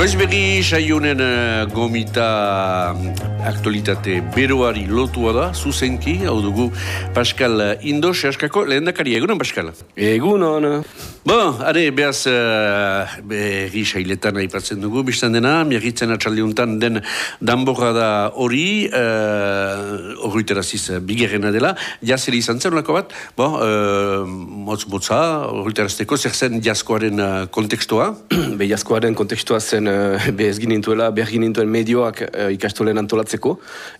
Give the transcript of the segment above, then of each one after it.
Goizbegi saionen uh, gomita mm, aktualitate beroari lotua da, zuzenki, hau dugu Pascal Indo, sehaskako, lehen dakari, egunon Pascal? Egunon. Bo, are, behaz, uh, berri sailetan aipatzen dugu, biztan dena, miagitzen atxaldiuntan den danborra da hori, uh, horretaraziz, uh, bigerrena dela, jazeri izan zen, lako bat, bo, uh, motz motza, horretarazteko, zer zen jaskoaren uh, kontekstua? Be, jaskoaren kontekstua zen be ez ginintuela, behar ginintuen medioak uh, ikastolen antolatzeko,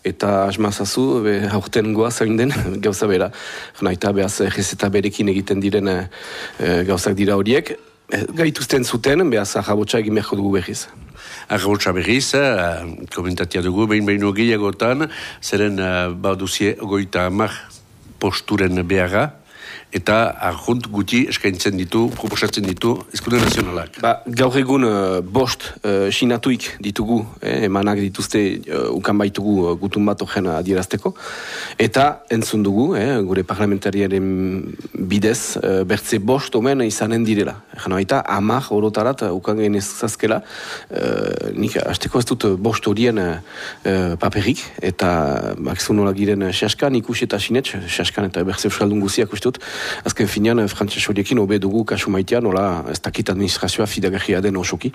eta asmazazu, be, haurten goa zain den, gauza bera. Naita behaz eta berekin egiten diren uh, gauzak dira horiek, gaituzten zuten, behaz ahabotsa egin behar dugu behiz. Arrabotsa berriz, uh, komentatia dugu, behin behin gehiagotan, zeren baduzie goita amak posturen beharra, eta arjunt guti eskaintzen ditu, proposatzen ditu, ezkude nazionalak. Ba, gaur egun uh, bost uh, sinatuik ditugu, eh, emanak dituzte uh, ukan baitugu uh, gutun bat ogen adierazteko, eta entzun dugu, eh, gure parlamentariaren bidez, uh, bertze bost omen izanen direla. Egan baita, amak orotarat uh, ukan genezazkela, uh, nik hasteko ez dut bost horien uh, paperik, eta bakizun nola giren saskan, ikus eta sinetx, saskan eta bertze euskaldun guziak ustut, azken finean, eh, frantses horiekin obe dugu kasu maitean, nola, ez dakit administrazioa fidagarria den osoki.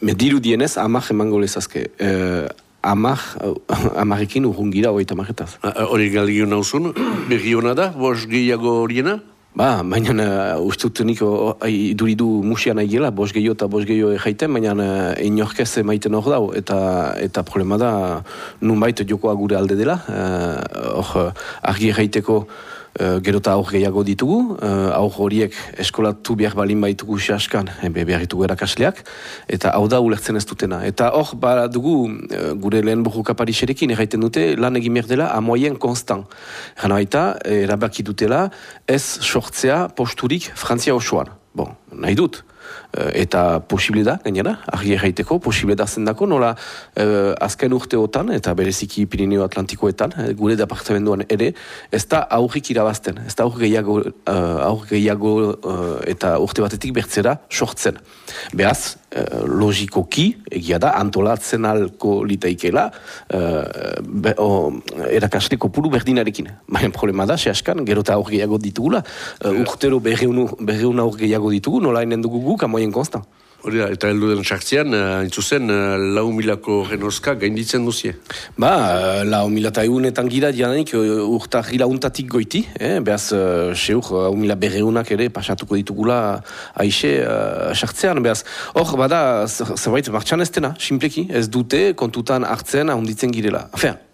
Mediru dienez, amak emango lezazke. Eh, amak, uh, amarekin urrungira hori tamaretaz. Hori galgi hona usun, berri hona da, bos gehiago horiena? Ba, baina uh, ustut nik iduridu musian aigela, bos gehiago eta bos gehiago jaiten, baina uh, inorkez maiten hor dau, eta, eta problema da, nun baita jokoa gure alde dela, hor uh, argi jaiteko Uh, gero eta aur gehiago ditugu, uh, aur horiek eskolatu behar balin baitugu xaskan, ebe behar ditugu erakasleak, eta hau da ulertzen ez dutena. Eta hor, ba, dugu, uh, gure lehen bohu kaparixerekin, erraiten dute, lan egin behar dela, amoien konstant. Gana baita, erabaki dutela, ez sortzea posturik Frantzia osoan. Bon, nahi dut. Eh, eta posible da, gainera, argi erraiteko, posible da zendako, nola uh, azken urteotan, eta bereziki Pirineo Atlantikoetan, uh, gure departamentoan ere, ez da aurrik irabazten, ez da aur gehiago, uh, gehiago eta urte batetik bertzera sortzen. Beaz, uh, logikoki, egia da, antolatzen alko litaikela, uh, erakasteko puru berdinarekin. Baina problema da, se askan, gero eta aur gehiago ditugula, uh, urtero berreun aur gehiago ditugu, nola enen dugu guk, moyen constant. Hori eta heldu den sartzean, uh, intzuzen, uh, lau milako genozka gainditzen duzie? Ba, uh, lau milata egunetan gira dianik uh, urta gila untatik goiti, eh? behaz, uh, seur, lau mila berreunak ere pasatuko ditugula aixe uh, sartzean, behaz, hor, bada, zerbait, martxan ez dena, simpleki, ez dute kontutan hartzen ahonditzen girela.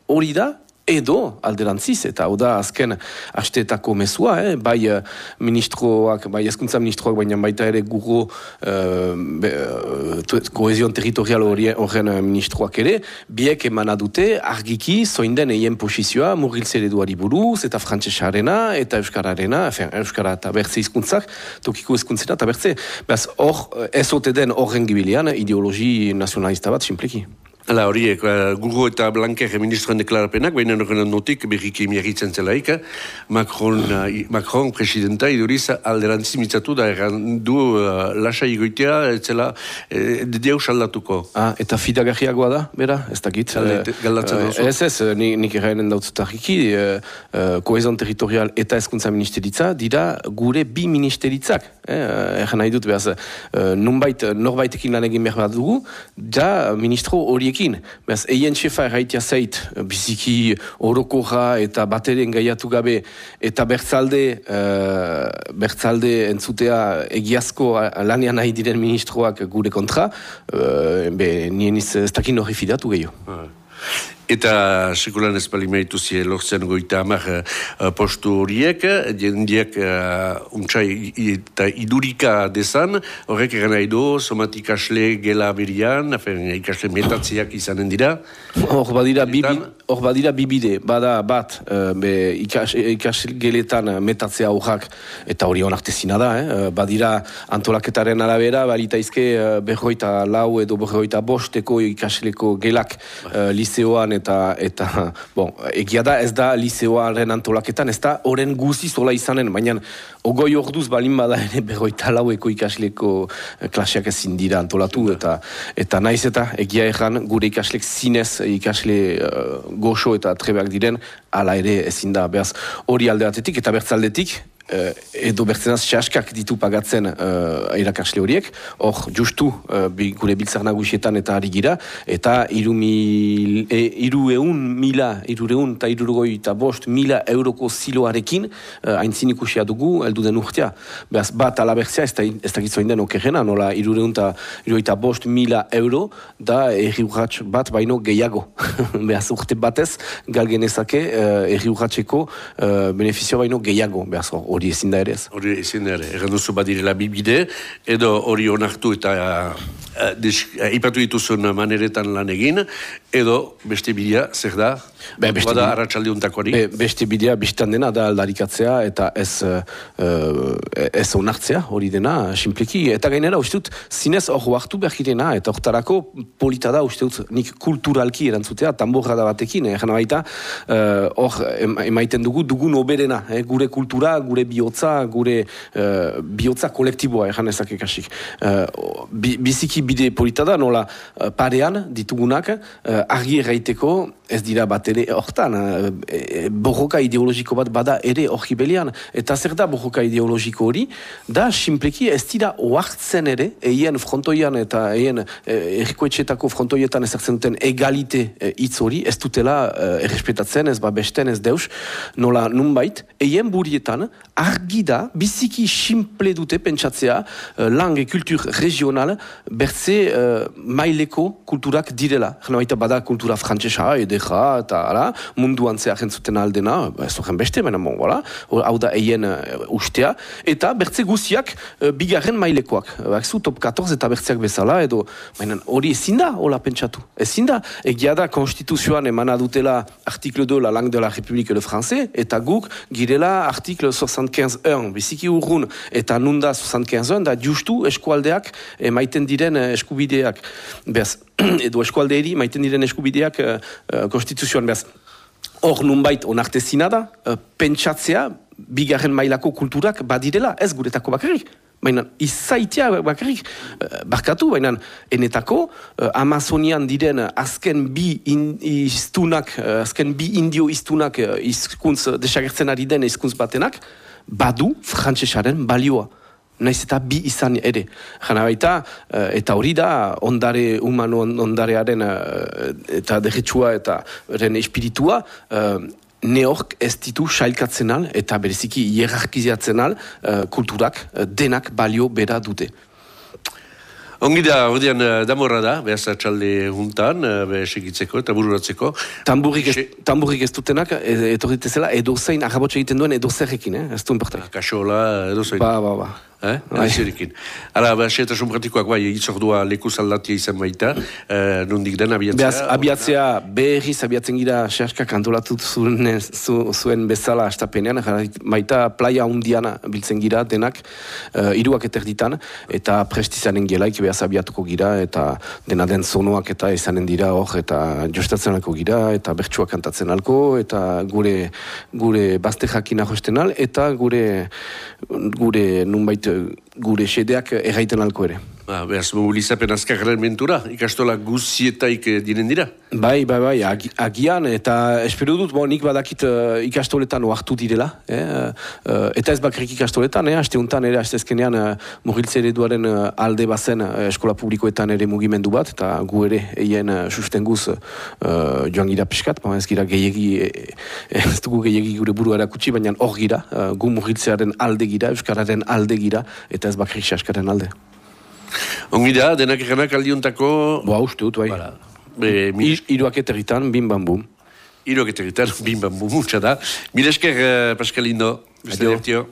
Hori da, edo alderantziz, eta hau da azken asteetako mezua, eh? bai uh, ministroak, bai eskuntza ministroak, baina baita ere gugo uh, kohezion territorial horren ministroak ere, biek emana dute argiki zoinden eien posizioa murgiltze eduari buruz, eta frantzesarena, eta euskararena, efen, euskara eta bertze izkuntzak, tokiko izkuntzena eta bertze. Beaz, hor, ez den horren gibilean, ideologi nazionalista bat, simpleki. Hala horiek, uh, Gugo eta Blanker ministroen deklarapenak, baina horren notik berriki miagitzen zelaik, Macron, uh, Macron presidenta iduriz alderantzi mitzatu da erran du uh, lasa igoitea, etzela uh, diau saldatuko. Ah, eta fidagarriagoa da, bera, ez dakit. Galdatzen uh, Ez ez, nik, nik errainen dautzutarriki, uh, uh, koezon territorial eta eskuntza ministeritza, dira gure bi ministeritzak. Eh, nahi dut, behaz, uh, nunbait, norbaitekin lan egin behar bat dugu, da ministro horiek horiekin. Beaz, eien txefa erraitea zait, biziki orokoja eta bateren gaiatu gabe, eta bertzalde, uh, bertzalde entzutea egiazko lanean nahi diren ministroak gure kontra, uh, be, nien iz, ez dakin hori fidatu gehiago. Eta sekulan ez bali meritu zie lortzen goita amar uh, postu horiek, jendiek uh, untxai eta idurika desan, horrek egan nahi do, somat ikasle gela berian, ikasle metatziak izanen dira. Hor badira, bibi, hor badira bibide, bada bat uh, be, ikas, ikasle geletan metatzea horrak, eta hori onartezina da, eh? badira antolaketaren arabera, balita izke uh, berroita lau edo berroita bosteko ikasleko gelak uh, liseoan eta, eta bon, egia da ez da liceoaren antolaketan, ez da oren guzi zola izanen, baina ogoi orduz balin bada ere berroita laueko ikasleko eh, klaseak ezin dira antolatu, eta eta naiz eta egia erran gure ikaslek zinez ikasle uh, goxo eta trebeak diren, ala ere ezin da, behaz hori aldeatetik eta bertzaldetik, edo bertzenaz xaskak ditu pagatzen uh, irakasle horiek, hor justu uh, gure biltzar nagusietan eta ari gira, eta iru, mil, e, iru eun mila, iru eun eta iru eta bost mila euroko ziloarekin uh, haintzin ikusia dugu, eldu den urtea. Beaz, bat alabertzea, ez da, ez den okerrena, nola iru eun eta bost mila euro, da erri bat baino gehiago. Beaz, urte batez, galgenezake uh, erri urratxeko uh, beneficio baino gehiago, beaz, hor hori ezin da ere ez. Hori ezin da ere, erran duzu badirela bibide, edo hori onartu eta uh, ipatu dituzun maneretan lan egin, edo beste bidea, zer da? Be, beste bada arratsalde untakoari. Be, beste bidea biztan dena da aldarikatzea eta ez uh, ez onartzea hori dena simpleki eta gainera ustut zinez hor hartu behar eta hortarako polita da ustut nik kulturalki erantzutea tamborra da batekin eh, baita hor uh, emaiten dugu dugun oberena eh, gure kultura, gure bihotza gure uh, bihotza kolektiboa egan ezak ekasik uh, biziki bide polita da nola parean ditugunak uh, argi erraiteko ez dira bat ere hortan, e, borroka ideologiko bat bada ere hori belian. Eta zer da borroka ideologiko hori? Da, simpleki ez dira oartzen ere, eien frontoian eta eien erikoetxetako frontoietan ezartzen duten egalite hitz hori, ez dutela errespetatzen, ez ba besten, ez deus, nola nunbait, eien burietan argi da, biziki simple dute pentsatzea, lang e kultur regional, bertze maileko kulturak direla. Gena baita bada kultura frantzesa, edera, eta ala, munduan zea jentzuten aldena, ba, ez horren beste, baina bon, voilà, hau da eien uh, ustea, eta bertze guziak uh, bigarren mailekoak. Bak zu, top 14 eta bertzeak bezala, edo, baina hori ezin da, hola pentsatu. Ezin da, egia da, konstituzioan emana dutela artikle 2 la langue de la République le français, eta guk girela artikle 75.1, biziki urrun, eta nunda 75.1, da justu eskualdeak emaiten diren eskubideak. Bez, edo eskualdeeri maiten diren eskubideak uh, konstituzioan behaz. Hor nunbait onartezina da, uh, pentsatzea, bigarren mailako kulturak badirela, ez guretako bakarrik. Baina izaitia bakarrik, uh, barkatu, baina enetako, uh, Amazonian diren azken bi in, iztunak, uh, azken bi indio iztunak uh, izkuntz desagertzen ari den izkuntz batenak, badu frantzesaren balioa naiz eta bi izan ere. Jana baita, eh, eta hori da, ondare humano ondarearen eh, eta derretsua eta ren espiritua, uh, neork ez ditu sailkatzen al, eta bereziki hierarkiziatzen al, kulturak denak balio bera dute. Ongi da, ordean, damorra da, behaz atxalde juntan, behaz egitzeko eta bururatzeko. Tamburrik ez, tamburrik ez dutenak, etorritezela, edo zein, ahabotxe egiten duen edo zerrekin, eh? ez duen portak. Kaxola, edo zein. Ba, ba, ba. Eh? Bai. Ara, xetasun pratikoak bai, itzordua leku zaldatia izan baita, eh, nondik den abiatzea? Beaz, abiatzea, berriz abiatzen gira, xerska kantolatut zuen, zu, zuen bezala astapenean, baita playa undiana biltzen gira denak, uh, iruak eterditan, eta prestizanen gelaik behaz abiatuko gira, eta dena den zonoak eta izanen dira hor, eta jostatzen alko gira, eta bertsuak kantatzen alko, eta gure, gure bazte jakina josten al, eta gure, gure nunbait gure xedeak erraiten alko ere. Ba, behaz, mobilizapen azkarren mentura, ikastola guzietaik eh, diren dira? Bai, bai, bai, agian, eta espero dut, bo, nik badakit uh, ikastoletan oartu direla, eh? uh, eta ez bakrik ikastoletan, eh? aste untan ere, aste ezkenean, uh, ereduaren uh, alde bazen uh, eskola publikoetan ere mugimendu bat, eta gu ere, eien uh, susten guz uh, joan gira piskat, ba, ez gira gehiagi, ez dugu gehiagi gure buru erakutsi, baina hor gira, uh, gu mugiltzearen alde gira, euskararen alde gira, eta ez bakrik saskaren alde. Ongi da, denak eganak aldiontako... Boa, uste dut, bai. Be, Iruak eterritan, bim bambum. Iruak eterritan, bim bambum, mutxa da. Milesker, uh, Pascal Lindo. Adio.